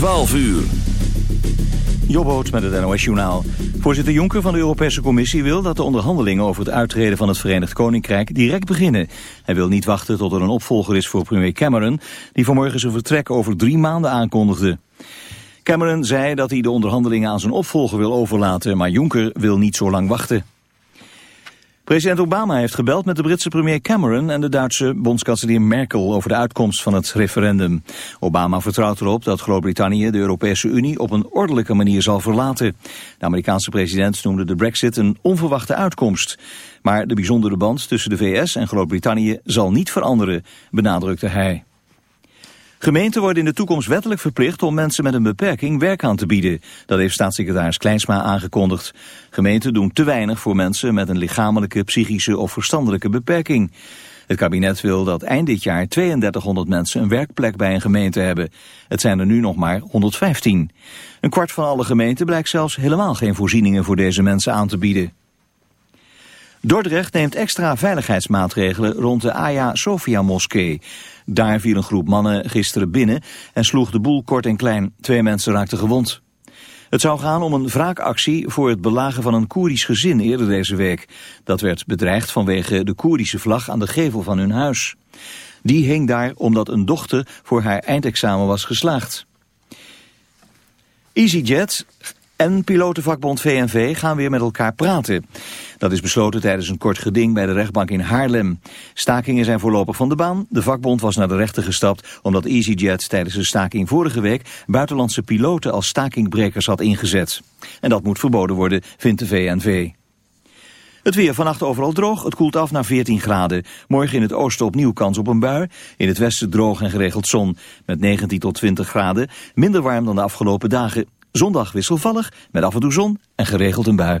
12 uur. Jobboot met het NOS Journaal. Voorzitter Jonker van de Europese Commissie wil dat de onderhandelingen over het uittreden van het Verenigd Koninkrijk direct beginnen. Hij wil niet wachten tot er een opvolger is voor premier Cameron, die vanmorgen zijn vertrek over drie maanden aankondigde. Cameron zei dat hij de onderhandelingen aan zijn opvolger wil overlaten, maar Juncker wil niet zo lang wachten. President Obama heeft gebeld met de Britse premier Cameron en de Duitse bondskanselier Merkel over de uitkomst van het referendum. Obama vertrouwt erop dat Groot-Brittannië de Europese Unie op een ordelijke manier zal verlaten. De Amerikaanse president noemde de brexit een onverwachte uitkomst. Maar de bijzondere band tussen de VS en Groot-Brittannië zal niet veranderen, benadrukte hij. Gemeenten worden in de toekomst wettelijk verplicht om mensen met een beperking werk aan te bieden. Dat heeft staatssecretaris Kleinsma aangekondigd. Gemeenten doen te weinig voor mensen met een lichamelijke, psychische of verstandelijke beperking. Het kabinet wil dat eind dit jaar 3200 mensen een werkplek bij een gemeente hebben. Het zijn er nu nog maar 115. Een kwart van alle gemeenten blijkt zelfs helemaal geen voorzieningen voor deze mensen aan te bieden. Dordrecht neemt extra veiligheidsmaatregelen rond de Aya Sofia moskee. Daar viel een groep mannen gisteren binnen en sloeg de boel kort en klein. Twee mensen raakten gewond. Het zou gaan om een wraakactie voor het belagen van een Koerdisch gezin eerder deze week. Dat werd bedreigd vanwege de Koerdische vlag aan de gevel van hun huis. Die hing daar omdat een dochter voor haar eindexamen was geslaagd. EasyJet en pilotenvakbond VNV gaan weer met elkaar praten. Dat is besloten tijdens een kort geding bij de rechtbank in Haarlem. Stakingen zijn voorlopig van de baan. De vakbond was naar de rechter gestapt omdat EasyJet tijdens de staking vorige week buitenlandse piloten als stakingbrekers had ingezet. En dat moet verboden worden, vindt de VNV. Het weer vannacht overal droog, het koelt af naar 14 graden. Morgen in het oosten opnieuw kans op een bui. In het westen droog en geregeld zon. Met 19 tot 20 graden. Minder warm dan de afgelopen dagen. Zondag wisselvallig, met af en toe zon en geregeld een bui.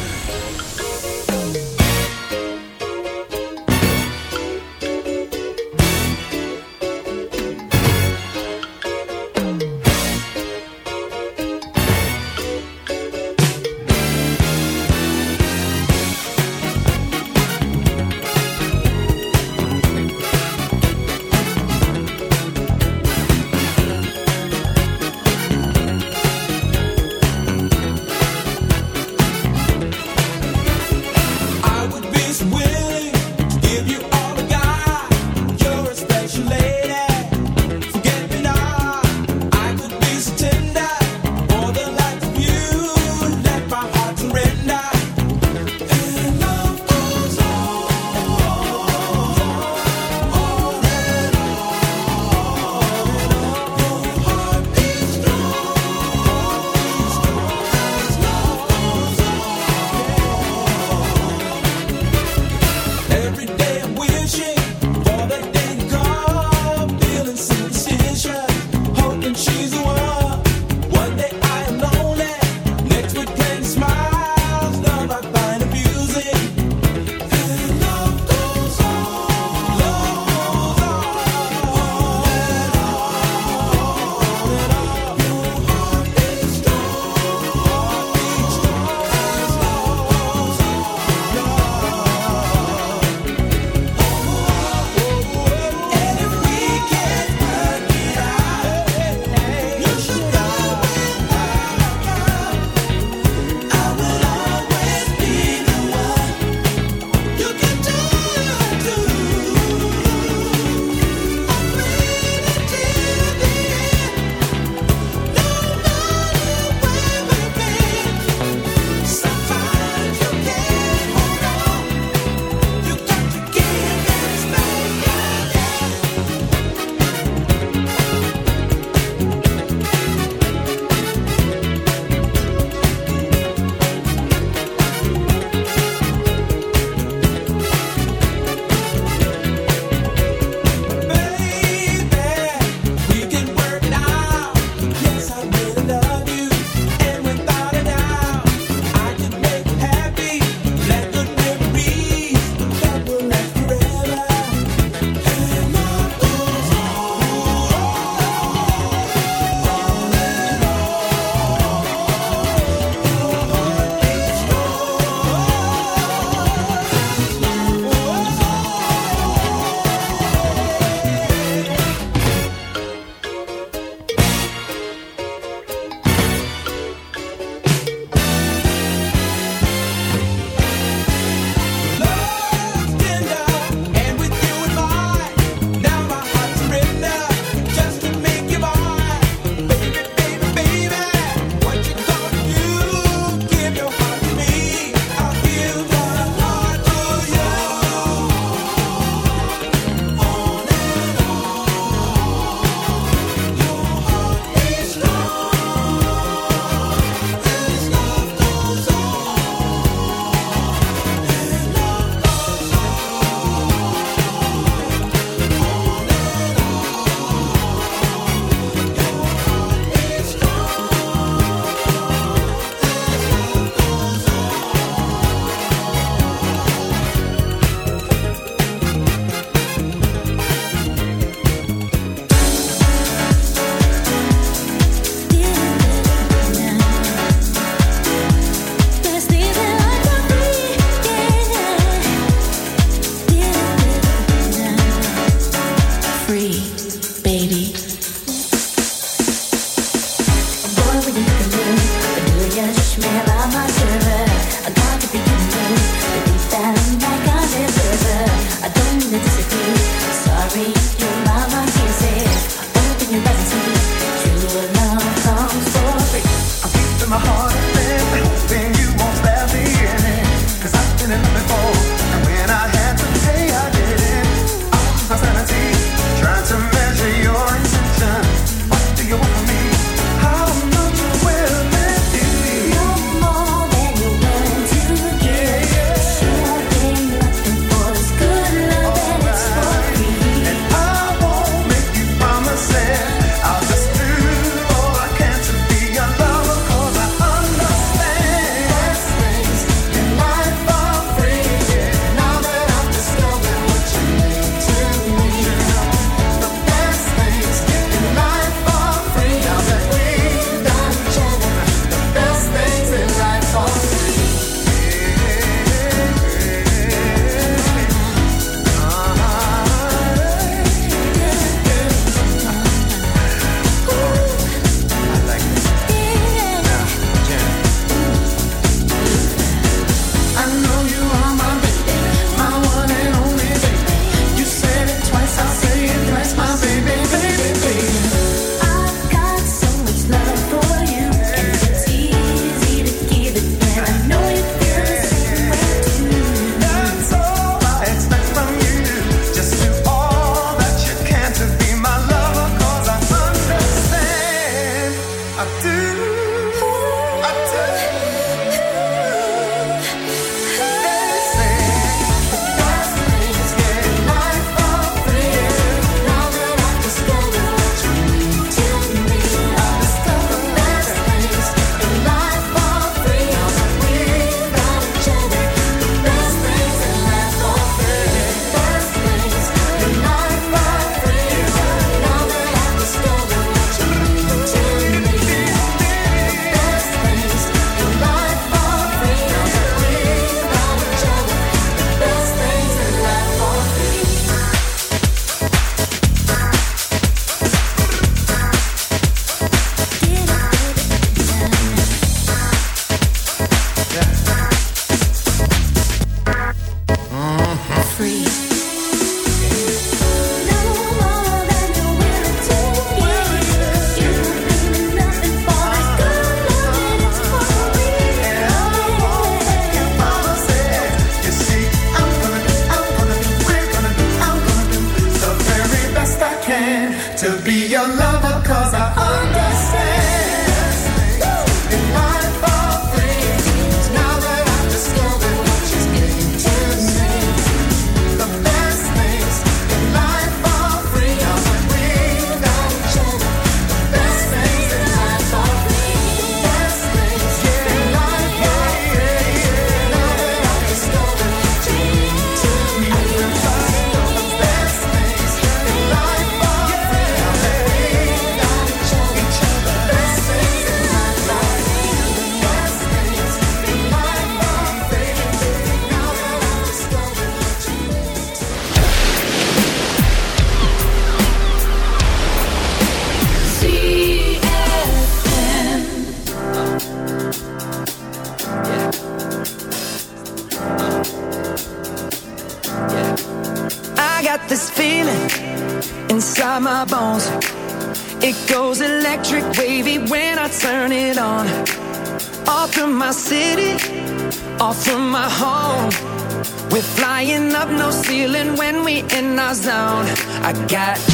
I got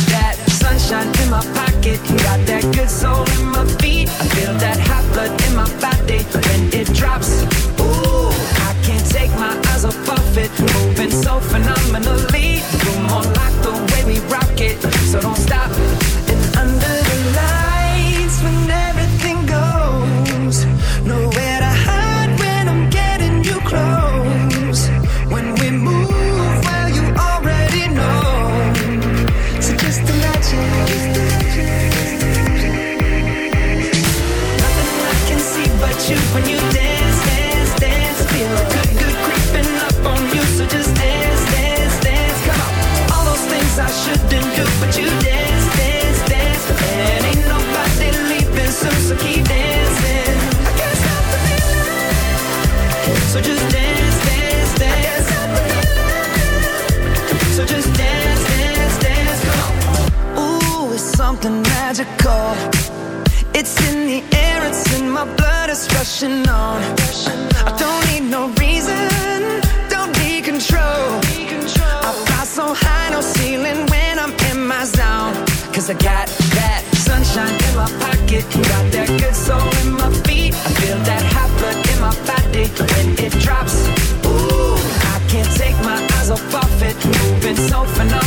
Cause I got that sunshine in my pocket. Got that good soul in my feet. I feel that hot blood in my body when it drops. Ooh, I can't take my eyes off of it. Moving so phenomenal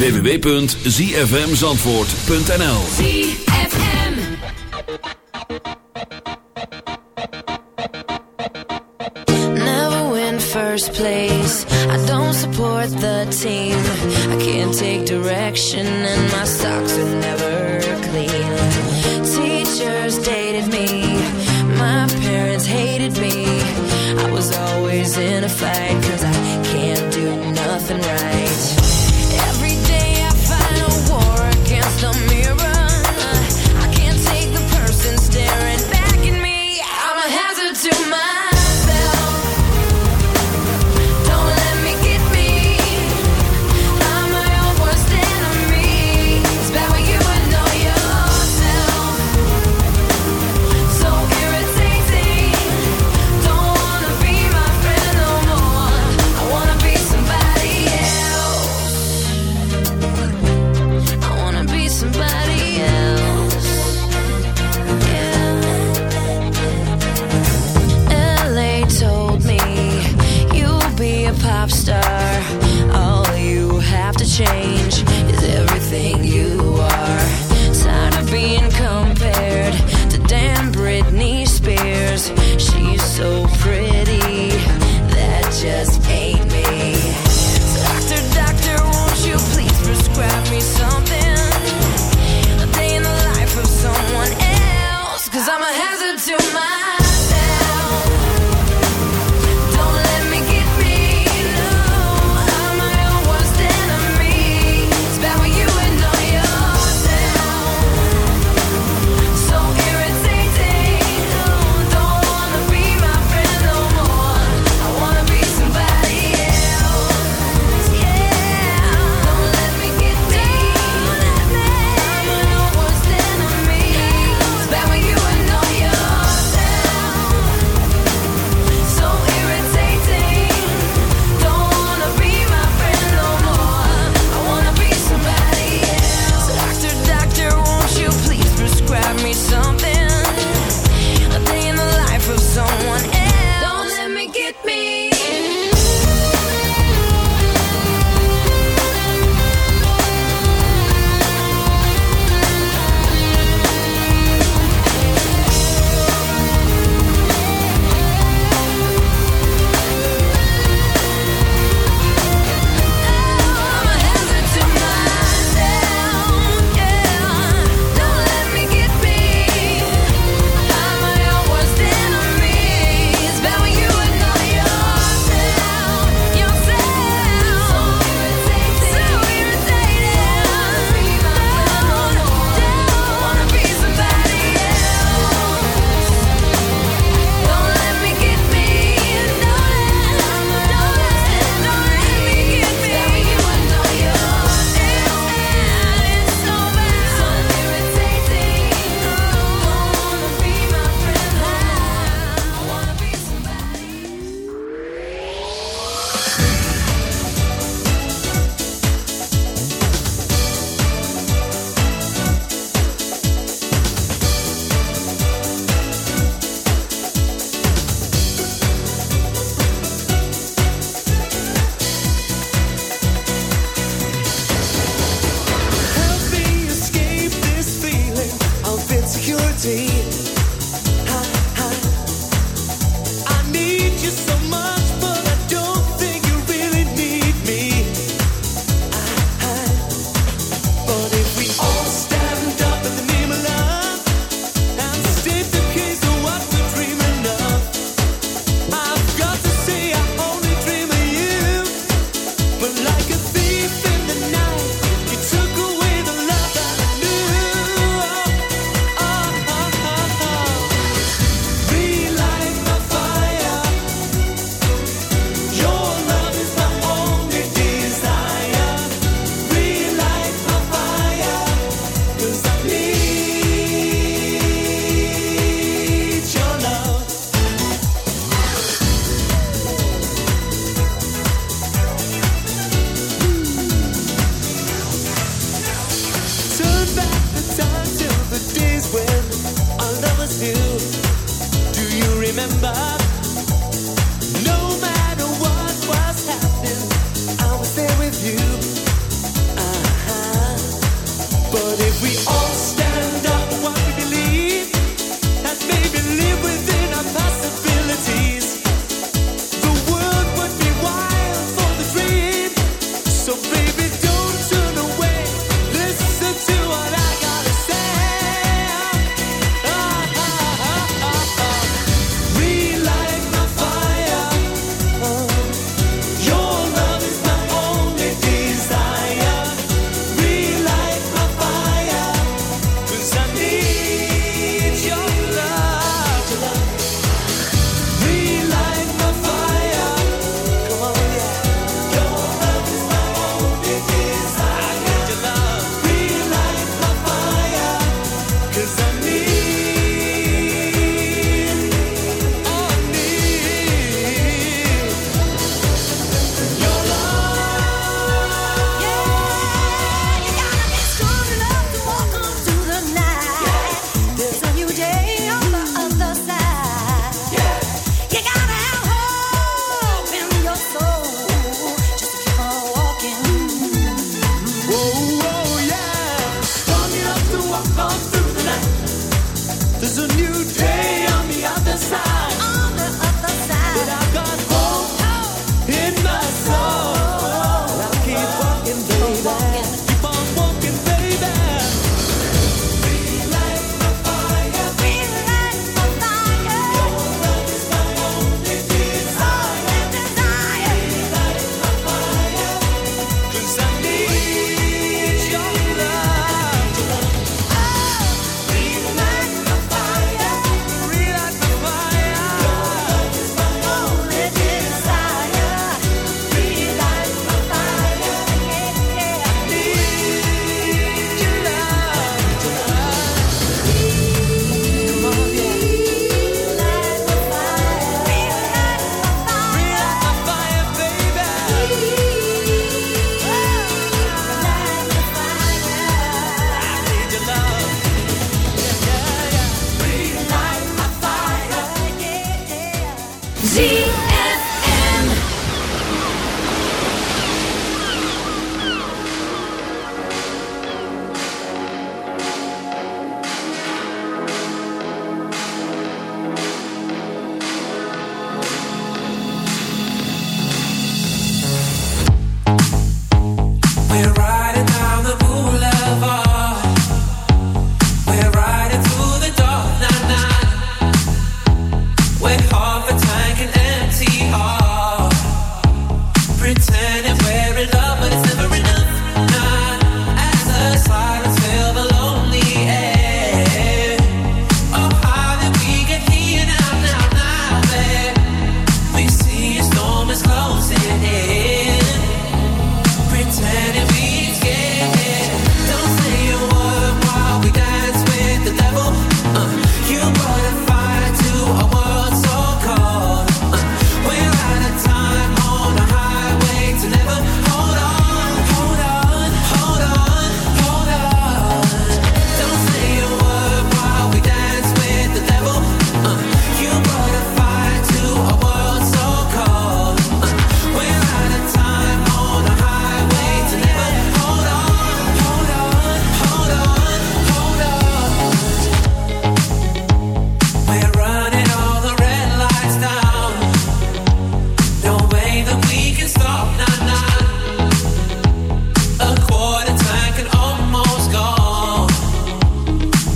www.zfmzandvoort.nl ZFM Never win first place. I don't support the team. I can't take direction And my socks are never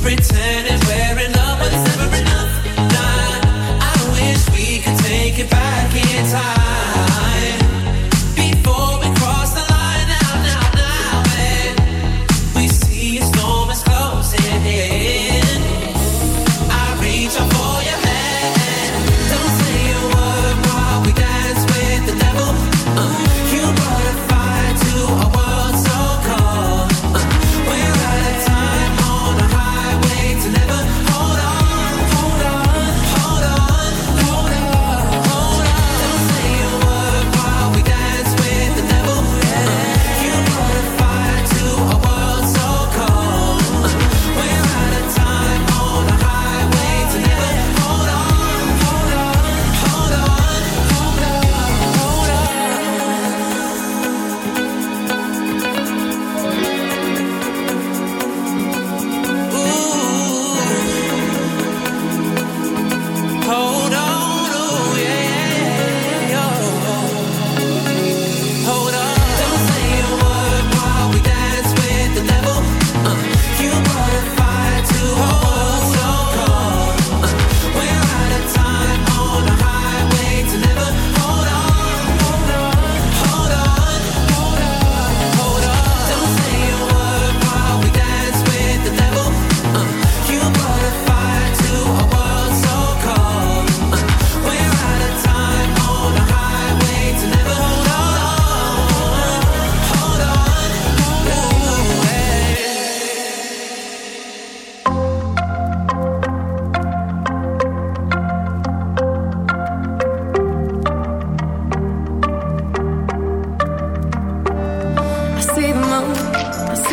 pretending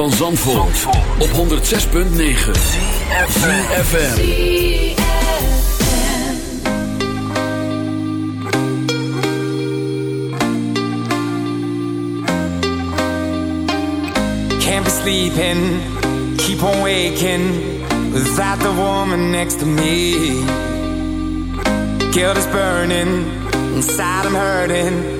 van Zandvoort, op 106.9 FM. Can't be sleeping, keep on waking Without the woman next to me. Guilt is burning, inside I'm hurting.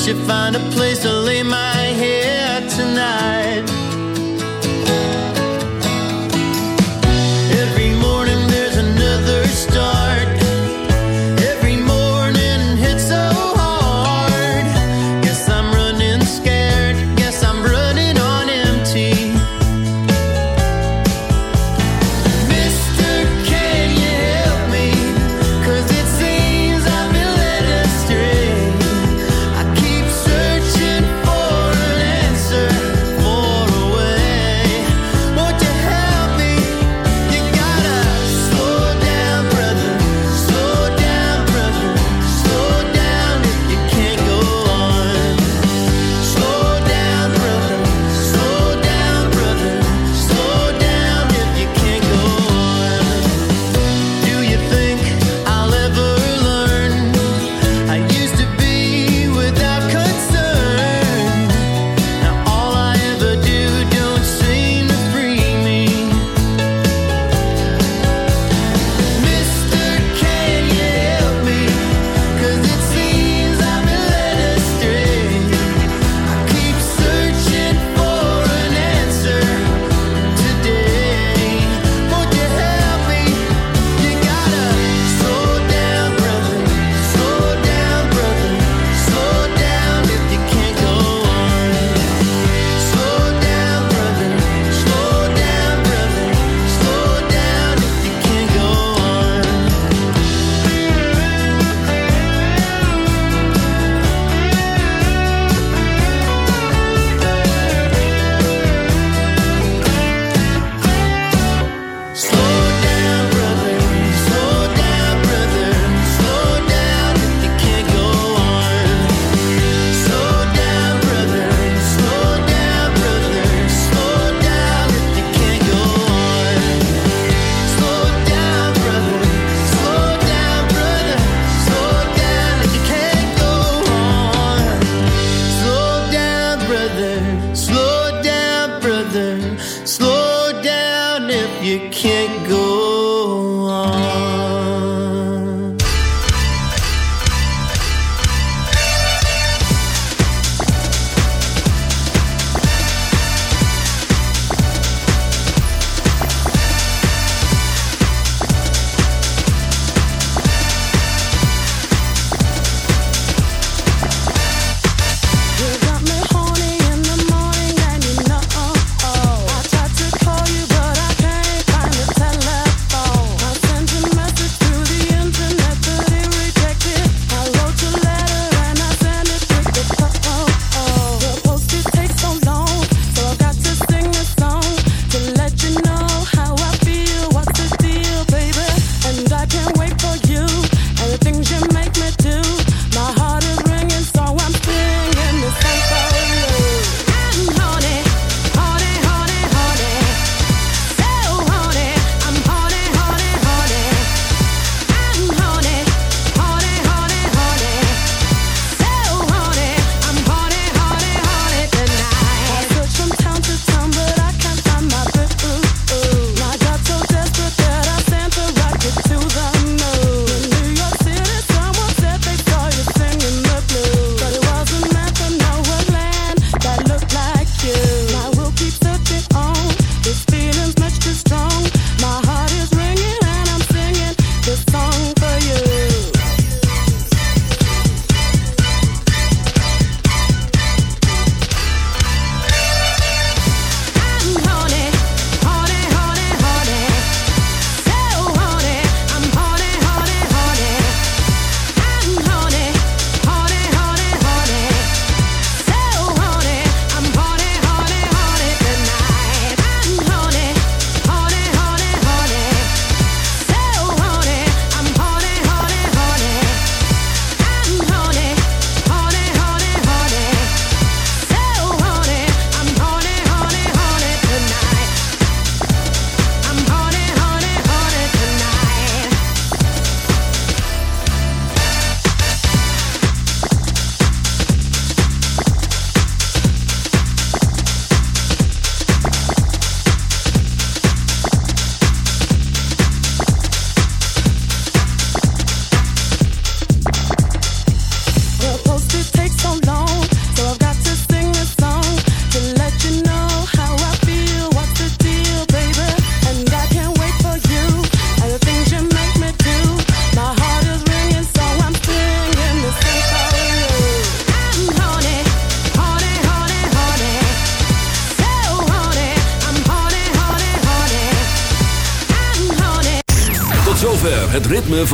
Should find a place to lay my head tonight.